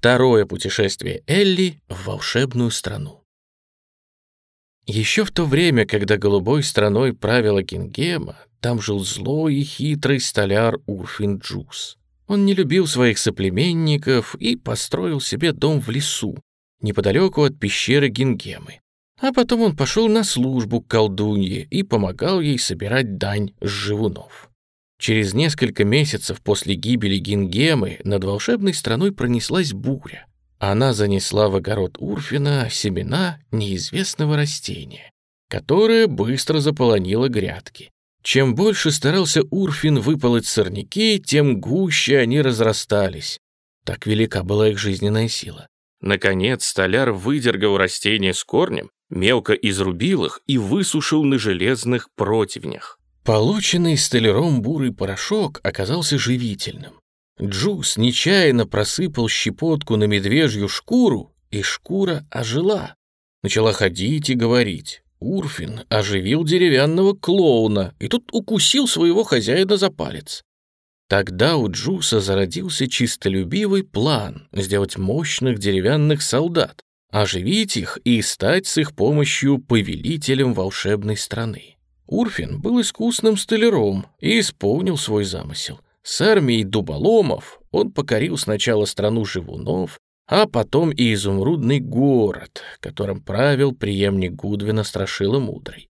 Второе путешествие Элли в волшебную страну. Еще в то время, когда голубой страной правила Кингема, там жил злой и хитрый столяр Урфин Джус. Он не любил своих соплеменников и построил себе дом в лесу, неподалеку от пещеры Гингемы. А потом он пошел на службу к колдунье и помогал ей собирать дань с живунов. Через несколько месяцев после гибели Гингемы над волшебной страной пронеслась буря. Она занесла в огород Урфина семена неизвестного растения, которое быстро заполонило грядки. Чем больше старался Урфин выполоть сорняки, тем гуще они разрастались. Так велика была их жизненная сила. Наконец столяр выдергал растения с корнем, мелко изрубил их и высушил на железных противнях. Полученный столяром бурый порошок оказался живительным. Джус нечаянно просыпал щепотку на медвежью шкуру, и шкура ожила. Начала ходить и говорить. Урфин оживил деревянного клоуна и тут укусил своего хозяина за палец. Тогда у Джуса зародился чистолюбивый план сделать мощных деревянных солдат, оживить их и стать с их помощью повелителем волшебной страны. Урфин был искусным столяром и исполнил свой замысел. С армией дуболомов он покорил сначала страну живунов, а потом и изумрудный город, которым правил преемник Гудвина Страшила Мудрый.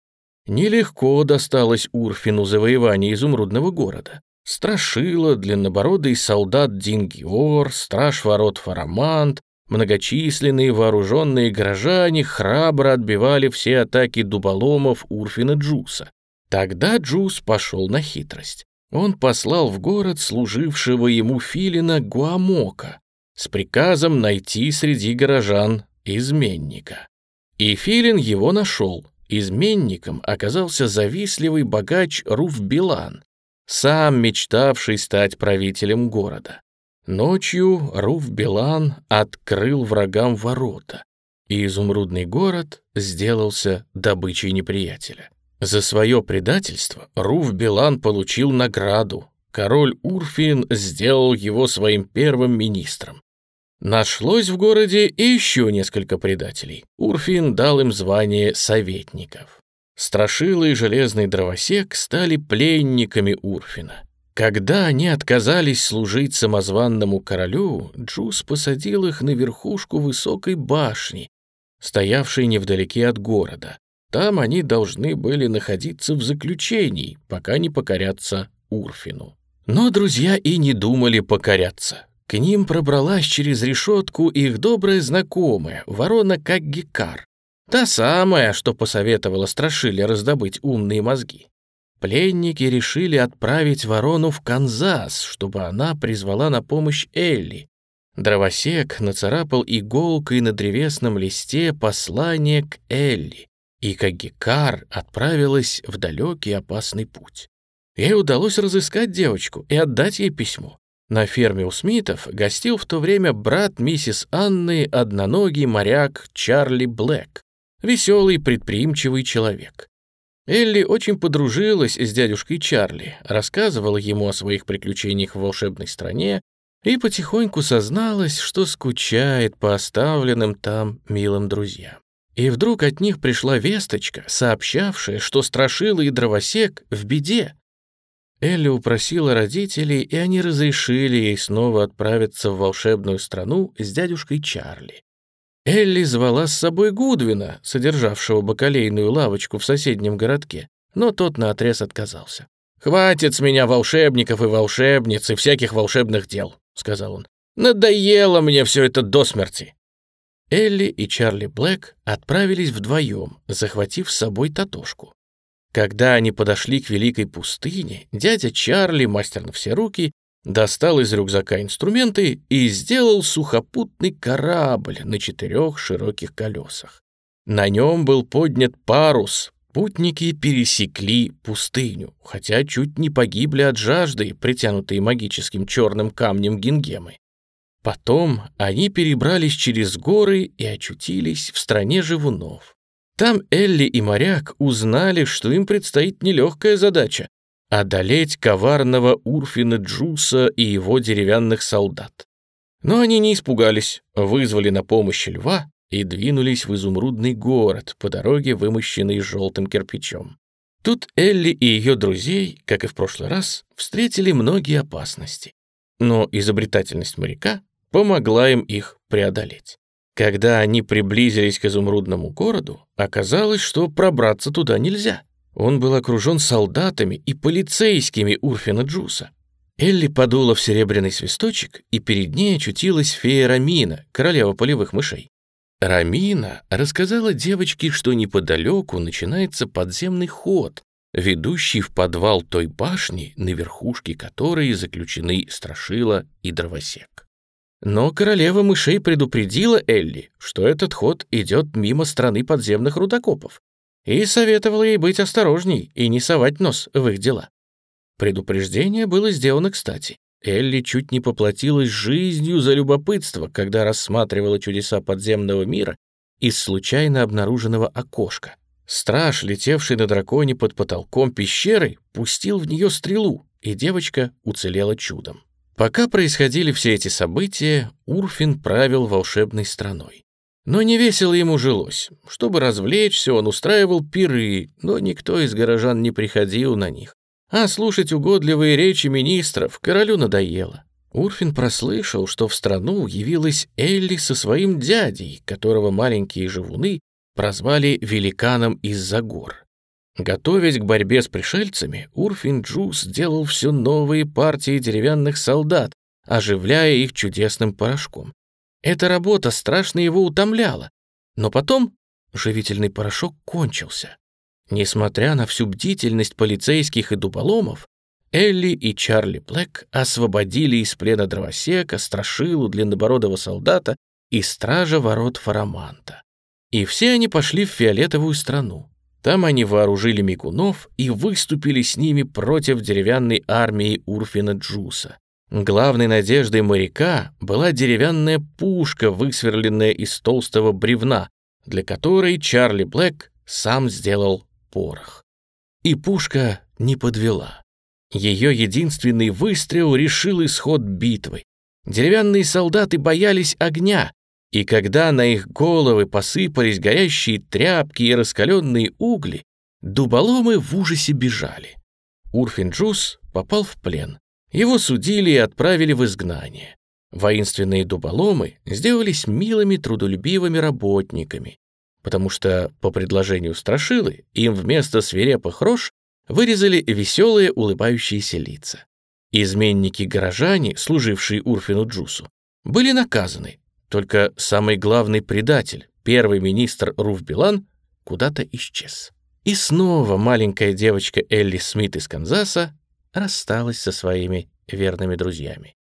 Нелегко досталось Урфину завоевание изумрудного города. Страшила, длиннобородый солдат Дингиор, страж ворот Фарамант, Многочисленные вооруженные горожане храбро отбивали все атаки дуболомов Урфина Джуса. Тогда Джус пошел на хитрость. Он послал в город служившего ему филина Гуамока с приказом найти среди горожан изменника. И филин его нашел. Изменником оказался завистливый богач Руф Билан, сам мечтавший стать правителем города. Ночью Руф Билан открыл врагам ворота, и изумрудный город сделался добычей неприятеля. За свое предательство Руф Билан получил награду. Король Урфин сделал его своим первым министром. Нашлось в городе еще несколько предателей. Урфин дал им звание советников. Страшилы и железный дровосек стали пленниками Урфина. Когда они отказались служить самозванному королю, Джус посадил их на верхушку высокой башни, стоявшей невдалеке от города. Там они должны были находиться в заключении, пока не покорятся Урфину. Но друзья и не думали покоряться. К ним пробралась через решетку их добрая знакомая, ворона Каггикар. Та самая, что посоветовала Страшиле раздобыть умные мозги. Пленники решили отправить ворону в Канзас, чтобы она призвала на помощь Элли. Дровосек нацарапал иголкой на древесном листе послание к Элли, и Кагикар отправилась в далекий опасный путь. Ей удалось разыскать девочку и отдать ей письмо. На ферме у Смитов гостил в то время брат миссис Анны, одноногий моряк Чарли Блэк, веселый предприимчивый человек. Элли очень подружилась с дядюшкой Чарли, рассказывала ему о своих приключениях в волшебной стране и потихоньку созналась, что скучает по оставленным там милым друзьям. И вдруг от них пришла весточка, сообщавшая, что Страшила и Дровосек в беде. Элли упросила родителей, и они разрешили ей снова отправиться в волшебную страну с дядюшкой Чарли. Элли звала с собой Гудвина, содержавшего бакалейную лавочку в соседнем городке, но тот наотрез отказался. «Хватит с меня волшебников и волшебниц и всяких волшебных дел», — сказал он. «Надоело мне все это до смерти». Элли и Чарли Блэк отправились вдвоем, захватив с собой Татошку. Когда они подошли к великой пустыне, дядя Чарли, мастер на все руки, достал из рюкзака инструменты и сделал сухопутный корабль на четырех широких колесах. На нем был поднят парус, путники пересекли пустыню, хотя чуть не погибли от жажды, притянутые магическим черным камнем Гингемы. Потом они перебрались через горы и очутились в стране живунов. Там Элли и моряк узнали, что им предстоит нелегкая задача одолеть коварного Урфина Джуса и его деревянных солдат. Но они не испугались, вызвали на помощь льва и двинулись в изумрудный город по дороге, вымощенной желтым кирпичом. Тут Элли и ее друзей, как и в прошлый раз, встретили многие опасности. Но изобретательность моряка помогла им их преодолеть. Когда они приблизились к изумрудному городу, оказалось, что пробраться туда нельзя. Он был окружен солдатами и полицейскими Урфина Джуса. Элли подула в серебряный свисточек, и перед ней очутилась фея Рамина, королева полевых мышей. Рамина рассказала девочке, что неподалеку начинается подземный ход, ведущий в подвал той башни, на верхушке которой заключены страшила и дровосек. Но королева мышей предупредила Элли, что этот ход идет мимо страны подземных рудокопов, и советовала ей быть осторожней и не совать нос в их дела. Предупреждение было сделано кстати. Элли чуть не поплатилась жизнью за любопытство, когда рассматривала чудеса подземного мира из случайно обнаруженного окошка. Страж, летевший на драконе под потолком пещеры, пустил в нее стрелу, и девочка уцелела чудом. Пока происходили все эти события, Урфин правил волшебной страной. Но не весело ему жилось. Чтобы развлечься, он устраивал пиры, но никто из горожан не приходил на них. А слушать угодливые речи министров королю надоело. Урфин прослышал, что в страну явилась Элли со своим дядей, которого маленькие живуны прозвали великаном из-за гор. Готовясь к борьбе с пришельцами, Урфин Джус сделал все новые партии деревянных солдат, оживляя их чудесным порошком. Эта работа страшно его утомляла, но потом живительный порошок кончился. Несмотря на всю бдительность полицейских и дуболомов, Элли и Чарли Блэк освободили из плена дровосека, страшилу, длиннобородого солдата и стража ворот Фараманта. И все они пошли в фиолетовую страну. Там они вооружили мигунов и выступили с ними против деревянной армии Урфина Джуса. Главной надеждой моряка была деревянная пушка, высверленная из толстого бревна, для которой Чарли Блэк сам сделал порох. И пушка не подвела. Ее единственный выстрел решил исход битвы. Деревянные солдаты боялись огня, и когда на их головы посыпались горящие тряпки и раскаленные угли, дуболомы в ужасе бежали. Урфинджус попал в плен. Его судили и отправили в изгнание. Воинственные дуболомы сделались милыми трудолюбивыми работниками, потому что, по предложению Страшилы, им вместо свирепых рож вырезали веселые улыбающиеся лица. Изменники-горожане, служившие Урфину Джусу, были наказаны, только самый главный предатель, первый министр Руфбилан, куда-то исчез. И снова маленькая девочка Элли Смит из Канзаса рассталась со своими верными друзьями.